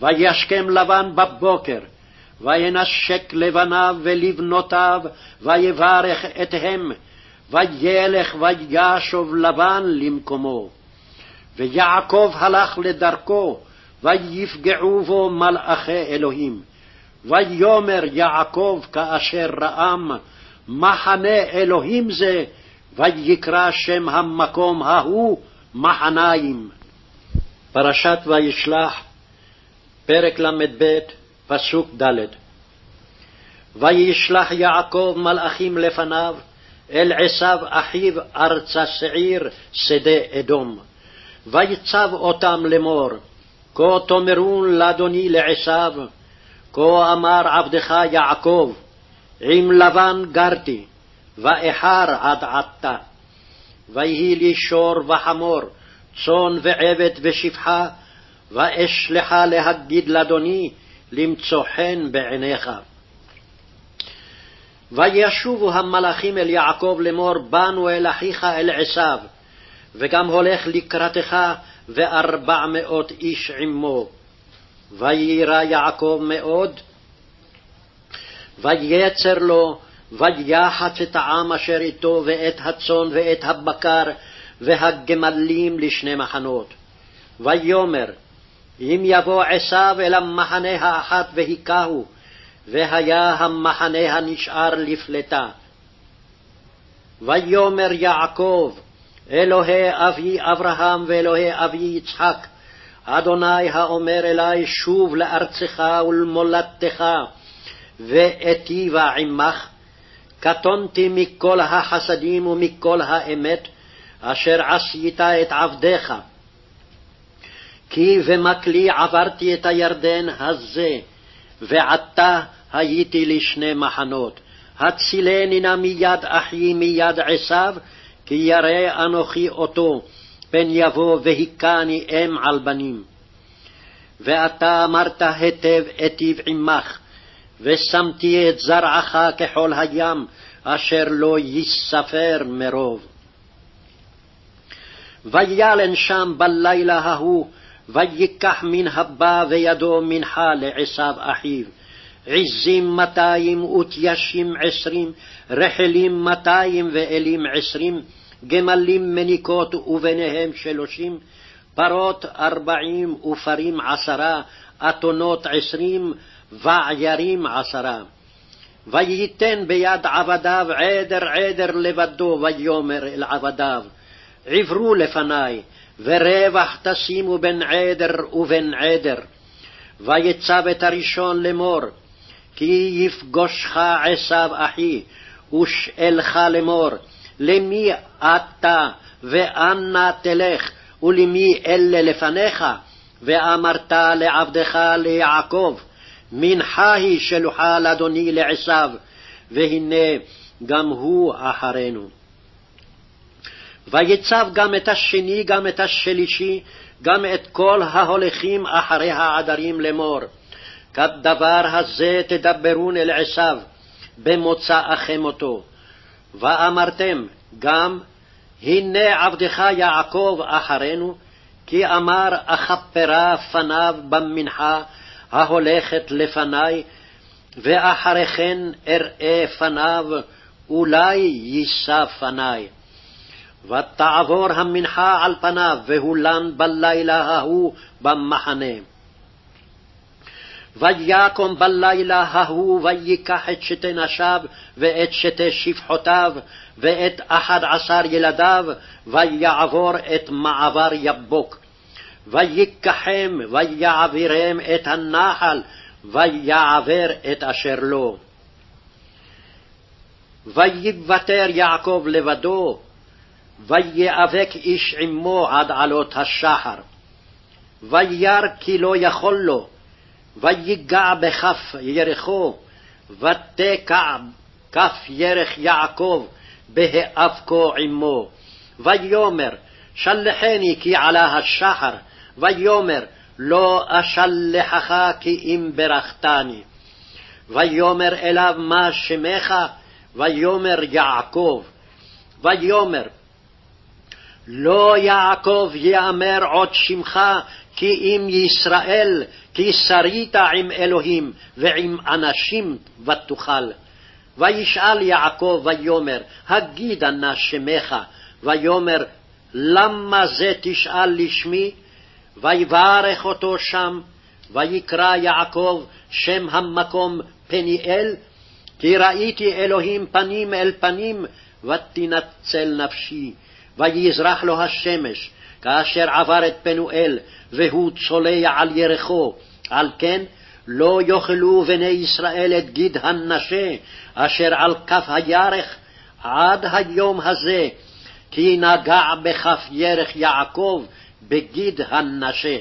וישכם לבן בבוקר, וינשק לבניו ולבנותיו, ויברך אתהם, וילך וישוב לבן למקומו. ויעקב הלך לדרכו, ויפגעו בו מלאכי אלוהים. ויאמר יעקב כאשר רעם, מחנה אלוהים זה, ויקרא שם המקום ההוא מחניים. פרשת וישלח, פרק ל"ב, פסוק ד' וישלח יעקב מלאכים לפניו אל עשיו אחיו ארצה שעיר שדה אדום. ויצב אותם לאמור, כה תאמרון לאדוני לעשיו, כה אמר עבדך יעקב, עם לבן גרתי, ואיחר עד עתה. ויהי לי שור וחמור, צאן ועבד ושפחה, ואשלחה להגיד לאדוני, למצוא חן בעיניך. וישובו המלאכים אל יעקב לאמור, באנו אל אחיך אל עשיו, וגם הולך לקראתך וארבע מאות איש עמו. ויירא יעקב מאוד, ויצר לו, ויחץ את העם אשר איתו, ואת הצאן ואת הבקר, והגמלים לשני מחנות. ויאמר, אם יבוא עשיו אל המחנה האחת והיכהו, והיה המחנה הנשאר לפלטה. ויאמר יעקב, אלוהי אבי אברהם ואלוהי אבי יצחק, אדוני האומר אלי שוב לארצך ולמולדתך, ואיטיבה עמך, קטונתי מכל החסדים ומכל האמת, אשר עשית את עבדיך. כי במקלי עברתי את הירדן הזה, ועתה הייתי לשני מחנות. הצילני נא מיד אחי מיד עשיו, כי ירא אנוכי אותו, פן יבוא והיכני אם על בנים. ואתה אמרת היטב אטיב עמך, ושמתי את זרעך כחול הים, אשר לא ייספר מרוב. וילן שם בלילה ההוא, ויקח מן הבא וידו מנחה לעשו אחיו. עזים מאתיים ותיישים עשרים, רחלים מאתיים ואלים עשרים, גמלים מניקות וביניהם שלושים, פרות ארבעים ופרים עשרה, אתונות עשרים, ועיירים עשרה. וייתן ביד עבדיו עדר עדר לבדו, ויאמר אל עבדיו, עברו לפני, ורווח תשימו בין עדר ובין עדר. ויצב את הראשון לאמור, כי יפגושך עשיו אחי, ושאלך לאמור, למי אתה ואנה תלך, ולמי אלה לפניך? ואמרת לעבדך ליעקב, מנחה היא שלוחה לאדוני לעשיו, והנה גם הוא אחרינו. ויצב גם את השני, גם את השלישי, גם את כל ההולכים אחרי העדרים לאמור. כדבר הזה תדברון אל עשיו, במוצאכם אותו. ואמרתם גם, הנה עבדך יעקב אחרינו, כי אמר אכפרה פניו במנחה ההולכת לפני, ואחרי אראה פניו, אולי יישא פני. ותעבור המנחה על פניו, והולן בלילה ההוא במחנה. ויקום בלילה ההוא, ויקח את שתי נשיו, ואת שתי שפחותיו, ואת אחד עשר ילדיו, ויעבור את מעבר יבוק. ויקחם, ויעבירם את הנחל, ויעבר את אשר לו. ויוותר יעקב לבדו, ויאבק איש עמו עד עלות השחר. וירא כי לא יכול לו, ויגע בכף ירחו, ותקע כף ירך יעקב בהאבקו עמו. ויאמר, שלחני כי עלה השחר, ויאמר, לא אשלחך כי אם ברכתני. ויאמר אליו מה שמך? ויאמר יעקב. ויאמר לא יעקב יאמר עוד שמך, כי אם ישראל, כי שרית עם אלוהים ועם אנשים ותוכל. וישאל יעקב ויאמר, הגידה נא שמך, ויאמר, למה זה תשאל לשמי? ויברך אותו שם, ויקרא יעקב שם המקום פניאל, כי ראיתי אלוהים פנים אל פנים, ותנצל נפשי. ויזרח לו השמש, כאשר עבר את פנואל, והוא צולע על ירחו. על כן לא יאכלו בני ישראל את גיד הנשה, אשר על כף הירך עד היום הזה, כי נגע בכף ירך יעקב בגיד הנשה.